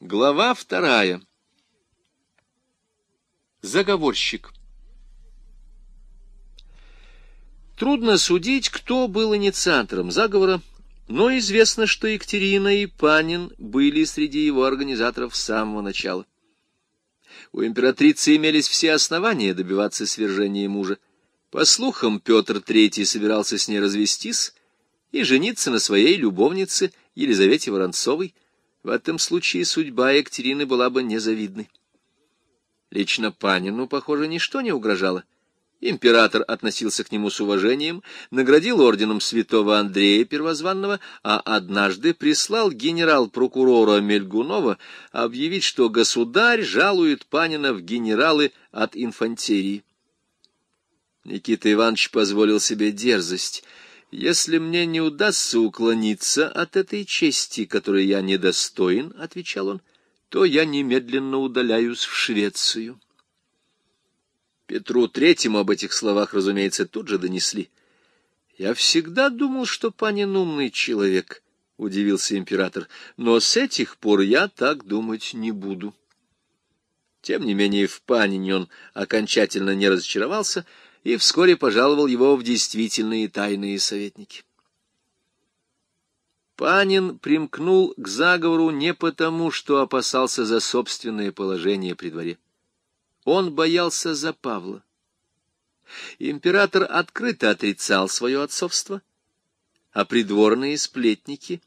Глава вторая. Заговорщик. Трудно судить, кто был инициатором заговора, но известно, что Екатерина и Панин были среди его организаторов с самого начала. У императрицы имелись все основания добиваться свержения мужа. По слухам, Петр III собирался с ней развестись и жениться на своей любовнице Елизавете Воронцовой, в этом случае судьба Екатерины была бы незавидной. Лично Панину, похоже, ничто не угрожало. Император относился к нему с уважением, наградил орденом святого Андрея Первозванного, а однажды прислал генерал-прокурора Мельгунова объявить, что государь жалует Панина в генералы от инфантерии. Никита Иванович позволил себе дерзость — «Если мне не удастся уклониться от этой чести, которой я недостоин, — отвечал он, — то я немедленно удаляюсь в Швецию». Петру Третьему об этих словах, разумеется, тут же донесли. «Я всегда думал, что Панин умный человек», — удивился император, — «но с этих пор я так думать не буду». Тем не менее, в Панине он окончательно не разочаровался — и вскоре пожаловал его в действительные тайные советники. Панин примкнул к заговору не потому, что опасался за собственное положение при дворе. Он боялся за Павла. Император открыто отрицал свое отцовство, а придворные сплетники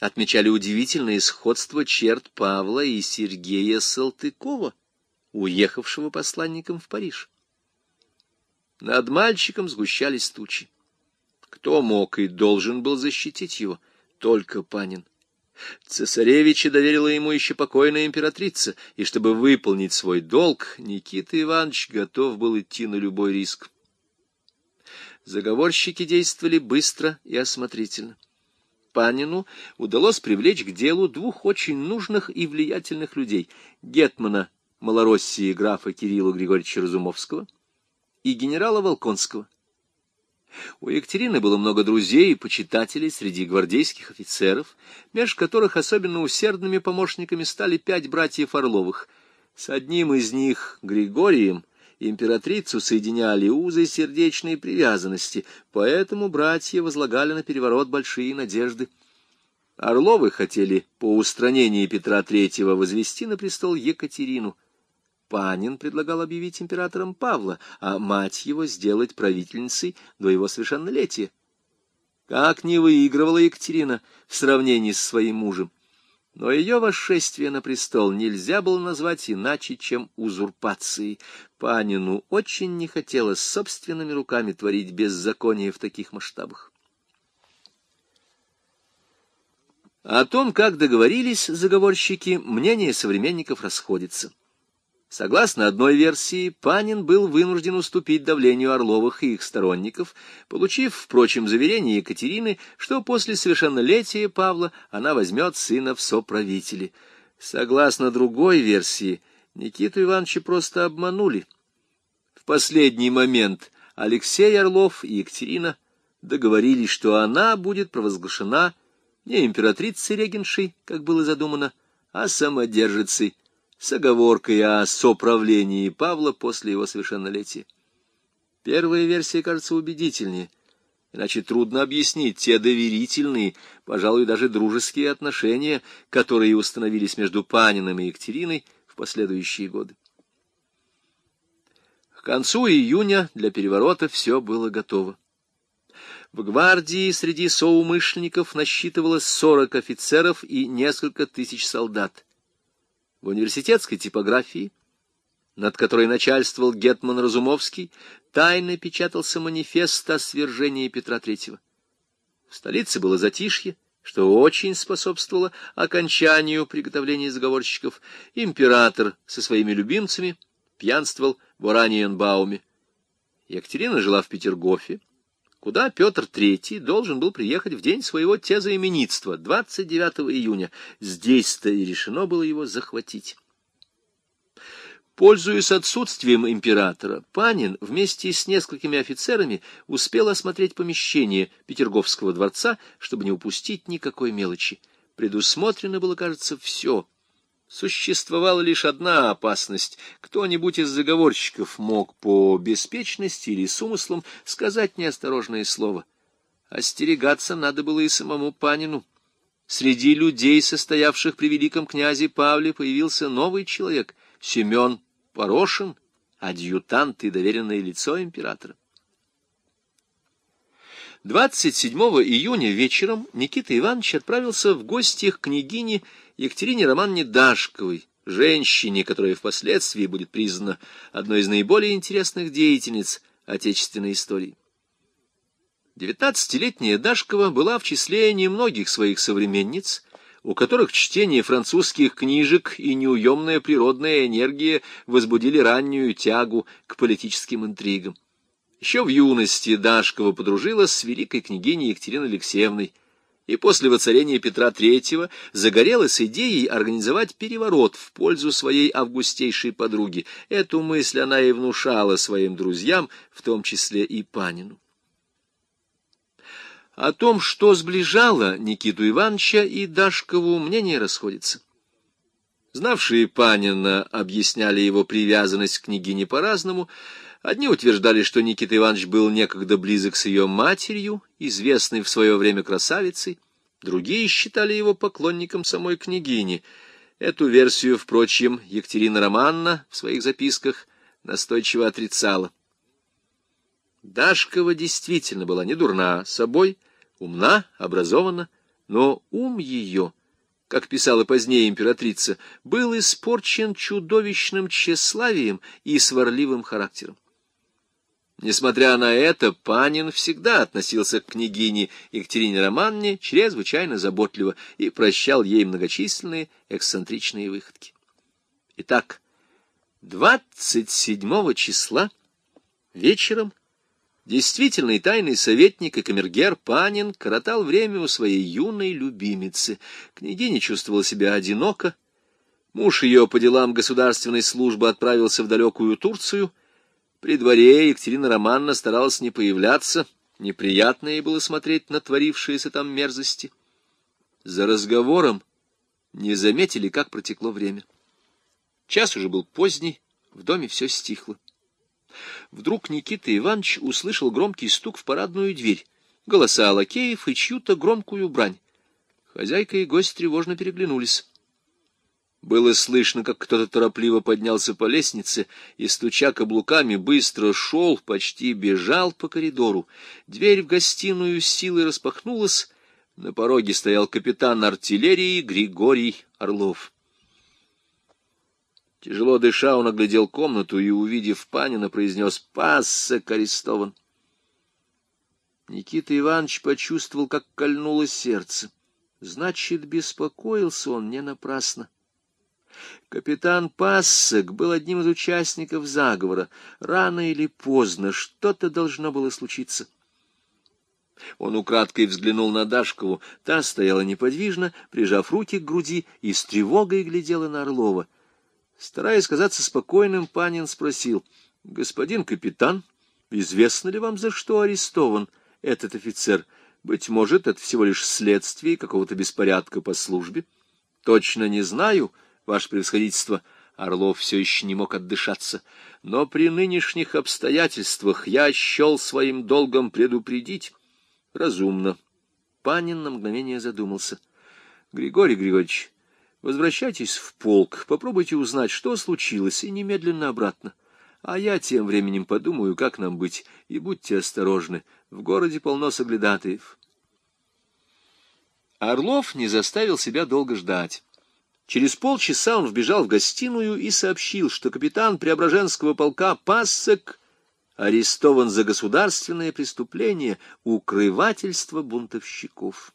отмечали удивительное сходство черт Павла и Сергея Салтыкова, уехавшего посланником в Париж. Над мальчиком сгущались тучи. Кто мог и должен был защитить его? Только Панин. Цесаревича доверила ему еще покойная императрица, и чтобы выполнить свой долг, Никита Иванович готов был идти на любой риск. Заговорщики действовали быстро и осмотрительно. Панину удалось привлечь к делу двух очень нужных и влиятельных людей — гетмана Малороссии графа Кирилла Григорьевича Разумовского — и генерала Волконского. У Екатерины было много друзей и почитателей среди гвардейских офицеров, меж которых особенно усердными помощниками стали пять братьев Орловых. С одним из них, Григорием, императрицу соединяли узы сердечной привязанности, поэтому братья возлагали на переворот большие надежды. Орловы хотели по устранении Петра Третьего возвести на престол Екатерину — Панин предлагал объявить императором Павла, а мать его сделать правительницей до его совершеннолетия. Как не выигрывала Екатерина в сравнении с своим мужем. Но ее восшествие на престол нельзя было назвать иначе, чем узурпацией. Панину очень не хотелось собственными руками творить беззаконие в таких масштабах. О том, как договорились заговорщики, мнение современников расходится. Согласно одной версии, Панин был вынужден уступить давлению Орловых и их сторонников, получив, впрочем, заверение Екатерины, что после совершеннолетия Павла она возьмет сына в соправители. Согласно другой версии, Никиту Ивановича просто обманули. В последний момент Алексей Орлов и Екатерина договорились, что она будет провозглашена не императрицей-регеншей, как было задумано, а самодержицей, с оговоркой о соправлении Павла после его совершеннолетия. Первая версия кажется убедительнее, иначе трудно объяснить те доверительные, пожалуй, даже дружеские отношения, которые установились между Паниным и Екатериной в последующие годы. К концу июня для переворота все было готово. В гвардии среди соумышленников насчитывалось сорок офицеров и несколько тысяч солдат в университетской типографии, над которой начальствовал Гетман Разумовский, тайно печатался манифест о свержении Петра III. В столице было затишье, что очень способствовало окончанию приготовления заговорщиков. Император со своими любимцами пьянствовал в Ораниенбауме. Екатерина жила в Петергофе, куда Петр III должен был приехать в день своего тезоименитства, 29 июня. Здесь-то и решено было его захватить. Пользуясь отсутствием императора, Панин вместе с несколькими офицерами успел осмотреть помещение Петерговского дворца, чтобы не упустить никакой мелочи. Предусмотрено было, кажется, все. Существовала лишь одна опасность. Кто-нибудь из заговорщиков мог по беспечности или с умыслом сказать неосторожное слово. Остерегаться надо было и самому Панину. Среди людей, состоявших при великом князе Павле, появился новый человек — Семен Порошин, адъютант и доверенное лицо императора. 27 июня вечером Никита Иванович отправился в гости к княгине Екатерине Романне Дашковой, женщине, которая впоследствии будет признана одной из наиболее интересных деятельниц отечественной истории. Девятнадцатилетняя Дашкова была в числе немногих своих современниц, у которых чтение французских книжек и неуемная природная энергия возбудили раннюю тягу к политическим интригам. Еще в юности Дашкова подружилась с великой княгиней Екатериной Алексеевной, и после воцарения Петра III загорелась идеей организовать переворот в пользу своей августейшей подруги. Эту мысль она и внушала своим друзьям, в том числе и Панину. О том, что сближало Никиту Ивановича и Дашкову, мнение расходится. Знавшие Панина объясняли его привязанность к княгине по-разному. Одни утверждали, что Никита Иванович был некогда близок с ее матерью, известной в свое время красавицей. Другие считали его поклонником самой княгини. Эту версию, впрочем, Екатерина Романна в своих записках настойчиво отрицала. Дашкова действительно была не дурна собой, умна, образована, но ум ее, как писала позднее императрица, был испорчен чудовищным тщеславием и сварливым характером. Несмотря на это, Панин всегда относился к княгине Екатерине Романне чрезвычайно заботливо и прощал ей многочисленные эксцентричные выходки. Итак, 27 числа вечером Действительный тайный советник и камергер Панин коротал время у своей юной любимицы. Княгиня чувствовала себя одиноко. Муж ее по делам государственной службы отправился в далекую Турцию. При дворе Екатерина Романна старалась не появляться. Неприятно ей было смотреть на творившиеся там мерзости. За разговором не заметили, как протекло время. Час уже был поздний, в доме все стихло. Вдруг Никита Иванович услышал громкий стук в парадную дверь, голоса лакеев и чью-то громкую брань. Хозяйка и гость тревожно переглянулись. Было слышно, как кто-то торопливо поднялся по лестнице и, стуча каблуками, быстро шел, почти бежал по коридору. Дверь в гостиную силой распахнулась. На пороге стоял капитан артиллерии Григорий Орлов. Тяжело дыша, он оглядел комнату и, увидев Панина, произнес «Пассек арестован». Никита Иванович почувствовал, как кольнуло сердце. Значит, беспокоился он не напрасно. Капитан Пассек был одним из участников заговора. Рано или поздно что-то должно было случиться. Он украдкой взглянул на Дашкову. Та стояла неподвижно, прижав руки к груди, и с тревогой глядела на Орлова. Стараясь казаться спокойным, Панин спросил, «Господин капитан, известно ли вам, за что арестован этот офицер? Быть может, это всего лишь следствие какого-то беспорядка по службе?» «Точно не знаю, ваше превосходительство». Орлов все еще не мог отдышаться. «Но при нынешних обстоятельствах я счел своим долгом предупредить». «Разумно». Панин на мгновение задумался. «Григорий Григорьевич, Возвращайтесь в полк, попробуйте узнать, что случилось, и немедленно обратно. А я тем временем подумаю, как нам быть, и будьте осторожны, в городе полно соглядатаев. Орлов не заставил себя долго ждать. Через полчаса он вбежал в гостиную и сообщил, что капитан Преображенского полка Пассек арестован за государственное преступление укрывательство бунтовщиков.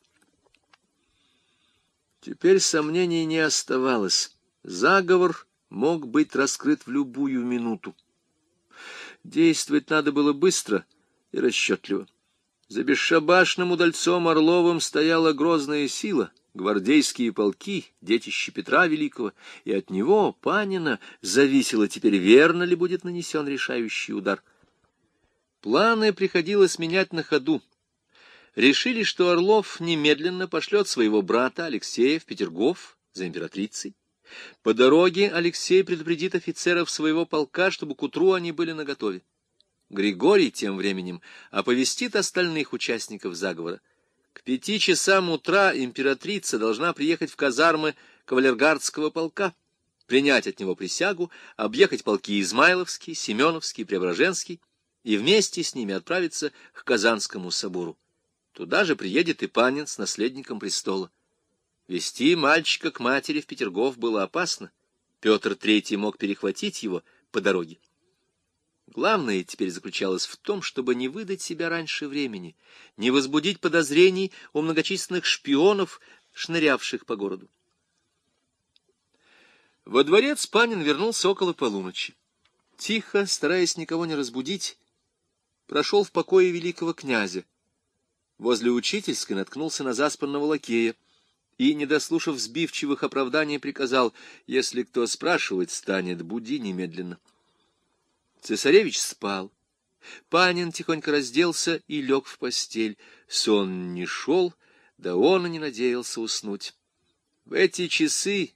Теперь сомнений не оставалось. Заговор мог быть раскрыт в любую минуту. Действовать надо было быстро и расчетливо. За бесшабашным удальцом Орловым стояла грозная сила, гвардейские полки, детище Петра Великого, и от него, Панина, зависело теперь, верно ли будет нанесен решающий удар. Планы приходилось менять на ходу решили, что Орлов немедленно пошлет своего брата Алексея в Петергоф за императрицей, По дороге Алексей предупредит офицеров своего полка, чтобы к утру они были наготове. Григорий тем временем оповестит остальных участников заговора. К пяти часам утра императрица должна приехать в казармы кавалергардского полка, принять от него присягу, объехать полки Измайловский, Семеновский, Преображенский и вместе с ними отправиться к Казанскому собору. Туда же приедет и Панин с наследником престола. Вести мальчика к матери в Петергоф было опасно. Петр III мог перехватить его по дороге. Главное теперь заключалось в том, чтобы не выдать себя раньше времени, не возбудить подозрений у многочисленных шпионов, шнырявших по городу. Во дворец Панин вернулся около полуночи. Тихо, стараясь никого не разбудить, прошел в покое великого князя. Возле учительской наткнулся на заспанного лакея и, не дослушав сбивчивых оправданий, приказал, если кто спрашивать станет, буди немедленно. Цесаревич спал. Панин тихонько разделся и лег в постель. Сон не шел, да он и не надеялся уснуть. В эти часы,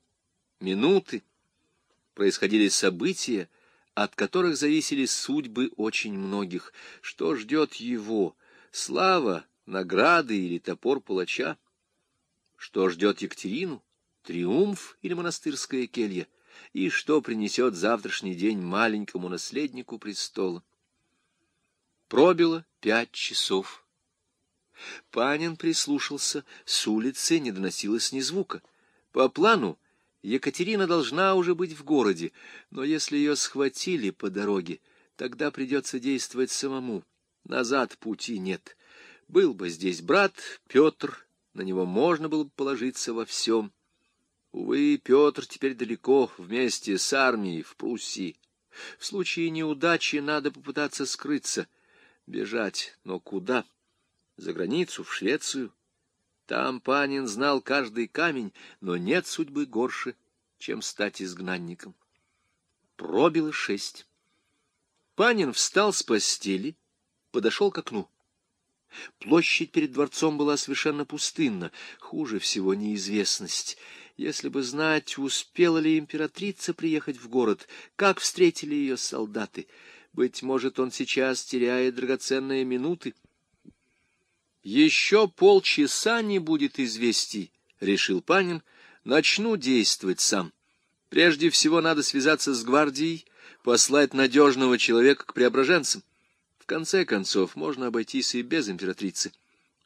минуты, происходили события, от которых зависели судьбы очень многих. Что ждет его? Слава, награды или топор палача? Что ждет Екатерину? Триумф или монастырская келья? И что принесет завтрашний день маленькому наследнику престола. Пробило пять часов. Панин прислушался, с улицы не доносилось ни звука. По плану Екатерина должна уже быть в городе, но если ее схватили по дороге, тогда придется действовать самому. Назад пути нет. Был бы здесь брат Петр, на него можно было бы положиться во всем. Увы, Петр теперь далеко, вместе с армией в Пруссии. В случае неудачи надо попытаться скрыться, бежать, но куда? За границу, в Швецию? Там Панин знал каждый камень, но нет судьбы горше, чем стать изгнанником. Пробило шесть. Панин встал с постели, подошел к окну. Площадь перед дворцом была совершенно пустынна, хуже всего неизвестность — если бы знать, успела ли императрица приехать в город, как встретили ее солдаты. Быть может, он сейчас теряет драгоценные минуты. Еще полчаса не будет известий, — решил Панин, — начну действовать сам. Прежде всего надо связаться с гвардией, послать надежного человека к преображенцам. В конце концов, можно обойтись и без императрицы.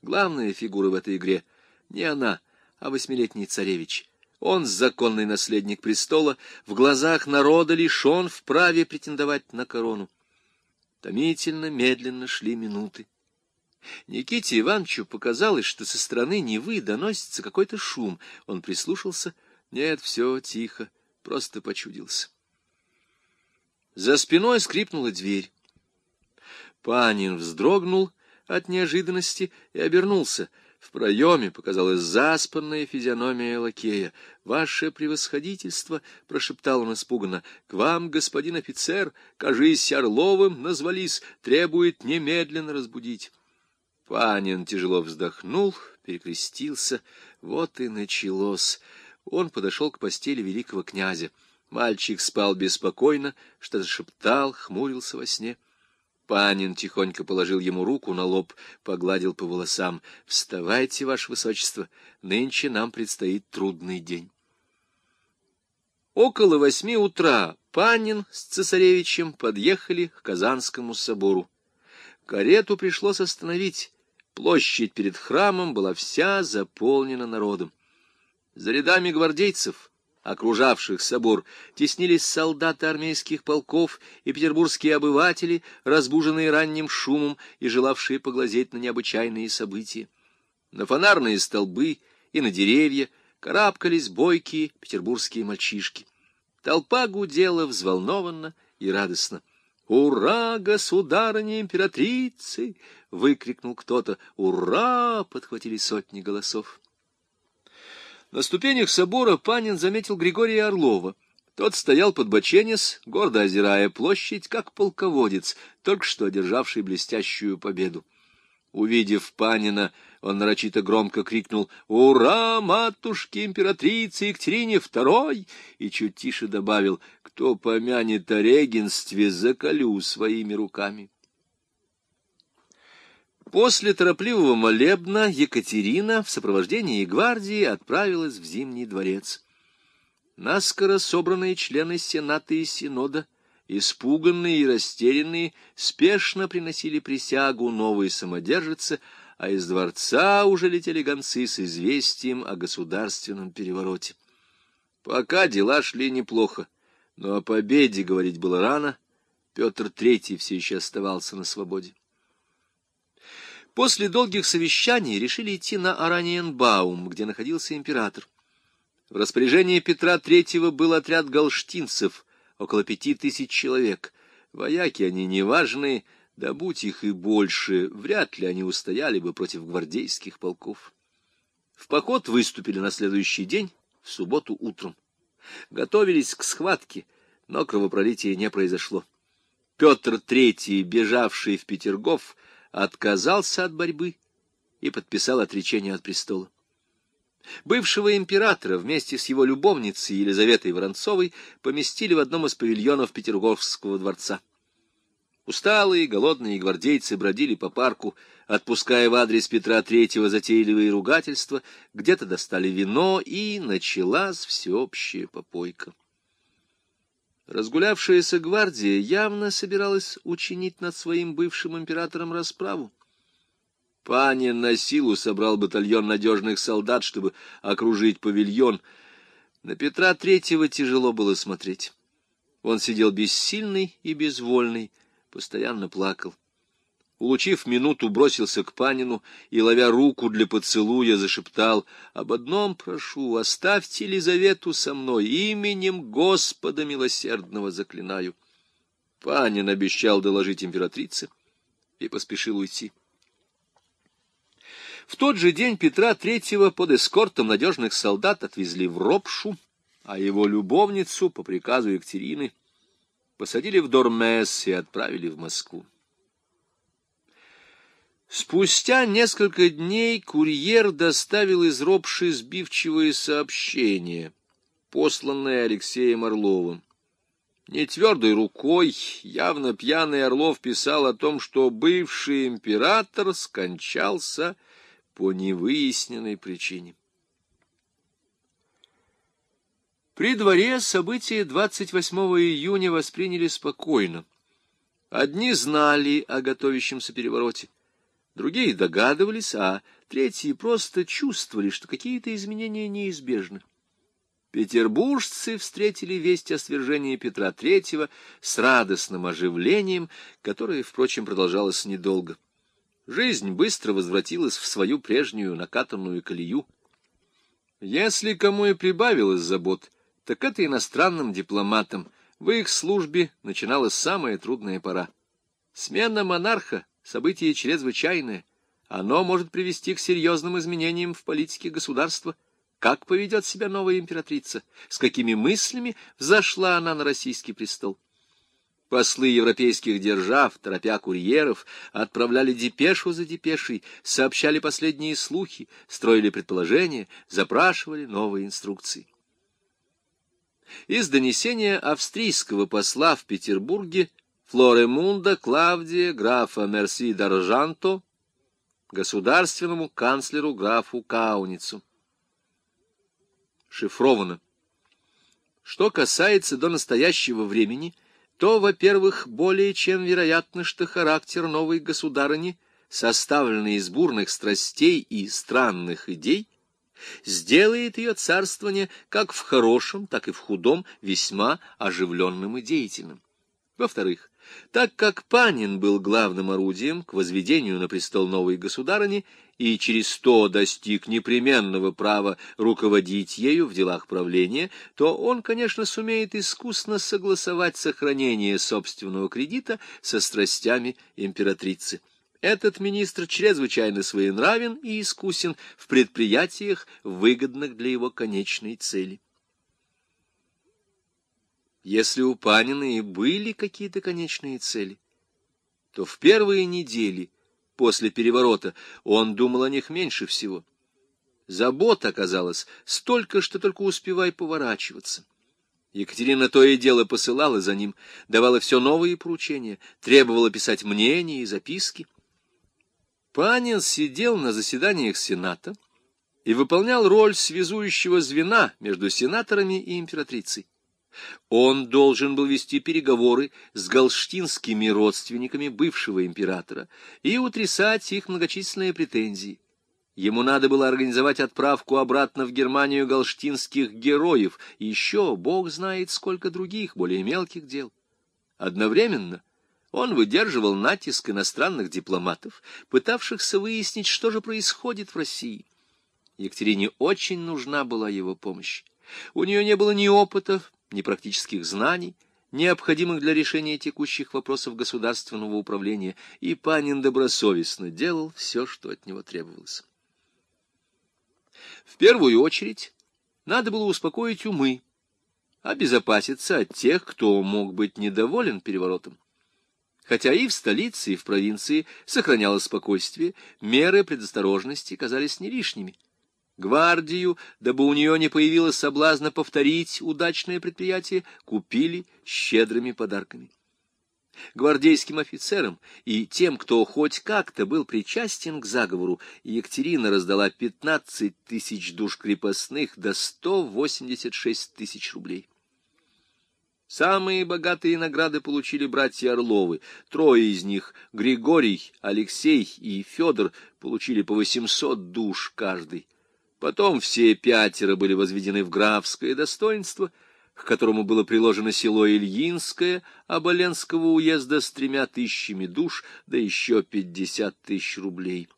Главная фигура в этой игре не она, а восьмилетний царевич. Он законный наследник престола, в глазах народа лишен вправе претендовать на корону. Томительно, медленно шли минуты. Никите Ивановичу показалось, что со стороны Невы доносится какой-то шум. Он прислушался. Нет, все тихо, просто почудился. За спиной скрипнула дверь. Панин вздрогнул от неожиданности и обернулся — в проеме показалась заспанная физиономия лакея. «Ваше превосходительство!» — прошептал он испуганно. «К вам, господин офицер, кажись, Орловым назвались, требует немедленно разбудить». Панин тяжело вздохнул, перекрестился. Вот и началось. Он подошел к постели великого князя. Мальчик спал беспокойно, что-то шептал, хмурился во сне. Панин тихонько положил ему руку на лоб, погладил по волосам. «Вставайте, ваше высочество, нынче нам предстоит трудный день». Около восьми утра Панин с цесаревичем подъехали к Казанскому собору. Карету пришлось остановить. Площадь перед храмом была вся заполнена народом. За рядами гвардейцев окружавших собор, теснились солдаты армейских полков и петербургские обыватели, разбуженные ранним шумом и желавшие поглазеть на необычайные события. На фонарные столбы и на деревья карабкались бойкие петербургские мальчишки. Толпа гудела взволнованно и радостно. «Ура, государыня императрицы!» — выкрикнул кто-то. «Ура!» — подхватили сотни голосов. На ступенях собора Панин заметил Григория Орлова. Тот стоял под боченец, гордо озирая площадь, как полководец, только что одержавший блестящую победу. Увидев Панина, Он нарочито громко крикнул «Ура, матушке императрице Екатерине второй!» и чуть тише добавил «Кто помянет о регенстве, заколю своими руками». После торопливого молебна Екатерина в сопровождении гвардии отправилась в Зимний дворец. Наскоро собранные члены Сената и Синода, испуганные и растерянные, спешно приносили присягу новой самодержице, а из дворца уже летели гонцы с известием о государственном перевороте. Пока дела шли неплохо, но о победе говорить было рано, Петр III все еще оставался на свободе. После долгих совещаний решили идти на Араньенбаум, где находился император. В распоряжении Петра III был отряд галштинцев, около пяти тысяч человек. Вояки они неважные, да будь их и больше, вряд ли они устояли бы против гвардейских полков. В поход выступили на следующий день, в субботу утром. Готовились к схватке, но кровопролития не произошло. Петр III, бежавший в Петергоф, отказался от борьбы и подписал отречение от престола. Бывшего императора вместе с его любовницей Елизаветой Воронцовой поместили в одном из павильонов Петерговского дворца. Усталые, голодные гвардейцы бродили по парку, отпуская в адрес Петра Третьего затейливые ругательства, где-то достали вино, и началась всеобщая попойка. Разгулявшаяся гвардия явно собиралась учинить над своим бывшим императором расправу. Панин на силу собрал батальон надежных солдат, чтобы окружить павильон. На Петра Третьего тяжело было смотреть. Он сидел бессильный и безвольный, постоянно плакал. Улучив минуту, бросился к Панину и, ловя руку для поцелуя, зашептал «Об одном прошу, оставьте Елизавету со мной, именем Господа милосердного заклинаю». Панин обещал доложить императрице и поспешил уйти. В тот же день Петра Третьего под эскортом надежных солдат отвезли в Ропшу, а его любовницу, по приказу Екатерины, посадили в Дормес и отправили в Москву. Спустя несколько дней курьер доставил из ропши сбивчивые сообщения, посланные Алексеем Орловым. Нетвердой рукой, явно пьяный Орлов писал о том, что бывший император скончался по невыясненной причине. При дворе события 28 июня восприняли спокойно. Одни знали о готовящемся перевороте, другие догадывались, а третьи просто чувствовали, что какие-то изменения неизбежны. Петербуржцы встретили весть о свержении Петра III с радостным оживлением, которое, впрочем, продолжалось недолго. Жизнь быстро возвратилась в свою прежнюю накатанную колею. Если кому и прибавилось забот, так это иностранным дипломатам. В их службе начиналась самая трудная пора. Смена монарха событие чрезвычайное. Оно может привести к серьезным изменениям в политике государства. Как поведет себя новая императрица? С какими мыслями взошла она на российский престол? Послы европейских держав, торопя курьеров, отправляли депешу за депешей, сообщали последние слухи, строили предположения, запрашивали новые инструкции. Из донесения австрийского посла в Петербурге Флоремунда Клавдия графа Мерси Д'Аржанто, государственному канцлеру графу Кауницу. Шифровано. Что касается до настоящего времени, то, во-первых, более чем вероятно, что характер новой государыни, составленный из бурных страстей и странных идей, сделает ее царствование как в хорошем, так и в худом весьма оживленным и деятельным. Во-вторых, так как Панин был главным орудием к возведению на престол новой государыни и через то достиг непременного права руководить ею в делах правления, то он, конечно, сумеет искусно согласовать сохранение собственного кредита со страстями императрицы. Этот министр чрезвычайно своенравен и искусен в предприятиях, выгодных для его конечной цели. Если у Панина и были какие-то конечные цели, то в первые недели после переворота, он думал о них меньше всего. Забот оказалось столько, что только успевай поворачиваться. Екатерина то и дело посылала за ним, давала все новые поручения, требовала писать мнения и записки. Панин сидел на заседаниях Сената и выполнял роль связующего звена между сенаторами и императрицей. Он должен был вести переговоры с галштинскими родственниками бывшего императора и утрясать их многочисленные претензии. Ему надо было организовать отправку обратно в Германию галштинских героев и еще, бог знает, сколько других, более мелких дел. Одновременно он выдерживал натиск иностранных дипломатов, пытавшихся выяснить, что же происходит в России. Екатерине очень нужна была его помощь. У нее не было ни опыта, ни практических знаний, необходимых для решения текущих вопросов государственного управления, и Панин добросовестно делал все, что от него требовалось. В первую очередь надо было успокоить умы, обезопаситься от тех, кто мог быть недоволен переворотом. Хотя и в столице, и в провинции сохранялось спокойствие, меры предосторожности казались не лишними гвардию, дабы у нее не появилось соблазна повторить удачное предприятие, купили щедрыми подарками. Гвардейским офицерам и тем, кто хоть как-то был причастен к заговору, Екатерина раздала 15 тысяч душ крепостных до 186 тысяч рублей. Самые богатые награды получили братья Орловы. Трое из них, Григорий, Алексей и Федор, получили по 800 душ каждый. Потом все пятеро были возведены в графское достоинство, к которому было приложено село Ильинское Оболенского уезда с тремя тысячами душ, да еще пятьдесят тысяч рублей.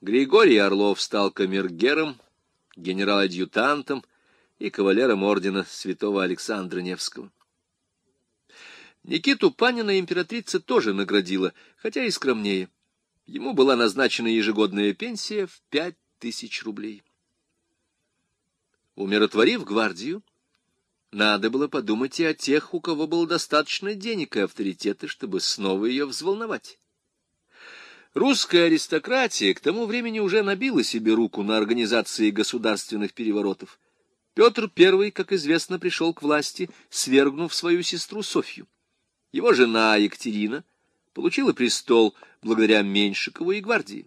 Григорий Орлов стал камергером, генерал-адъютантом и кавалером ордена святого Александра Невского. Никиту Панина императрица тоже наградила, хотя и скромнее. Ему была назначена ежегодная пенсия в пять тысяч рублей. Умиротворив гвардию, надо было подумать и о тех, у кого было достаточно денег и авторитета, чтобы снова ее взволновать. Русская аристократия к тому времени уже набила себе руку на организации государственных переворотов. Петр I, как известно, пришел к власти, свергнув свою сестру Софью. Его жена Екатерина получила престол благодаря Меньшикову и гвардии.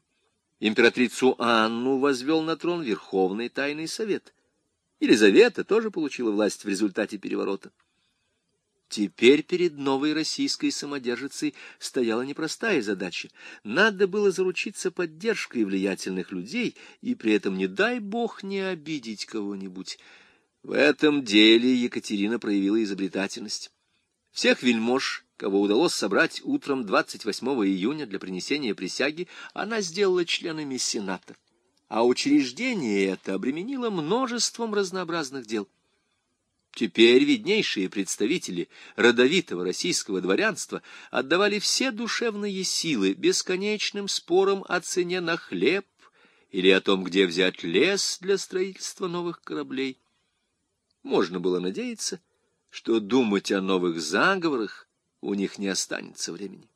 Императрицу Анну возвел на трон Верховный Тайный Совет — Елизавета тоже получила власть в результате переворота. Теперь перед новой российской самодержицей стояла непростая задача. Надо было заручиться поддержкой влиятельных людей и при этом, не дай бог, не обидеть кого-нибудь. В этом деле Екатерина проявила изобретательность. Всех вельмож, кого удалось собрать утром 28 июня для принесения присяги, она сделала членами Сената а учреждение это обременило множеством разнообразных дел. Теперь виднейшие представители родовитого российского дворянства отдавали все душевные силы бесконечным спорам о цене на хлеб или о том, где взять лес для строительства новых кораблей. Можно было надеяться, что думать о новых заговорах у них не останется времени.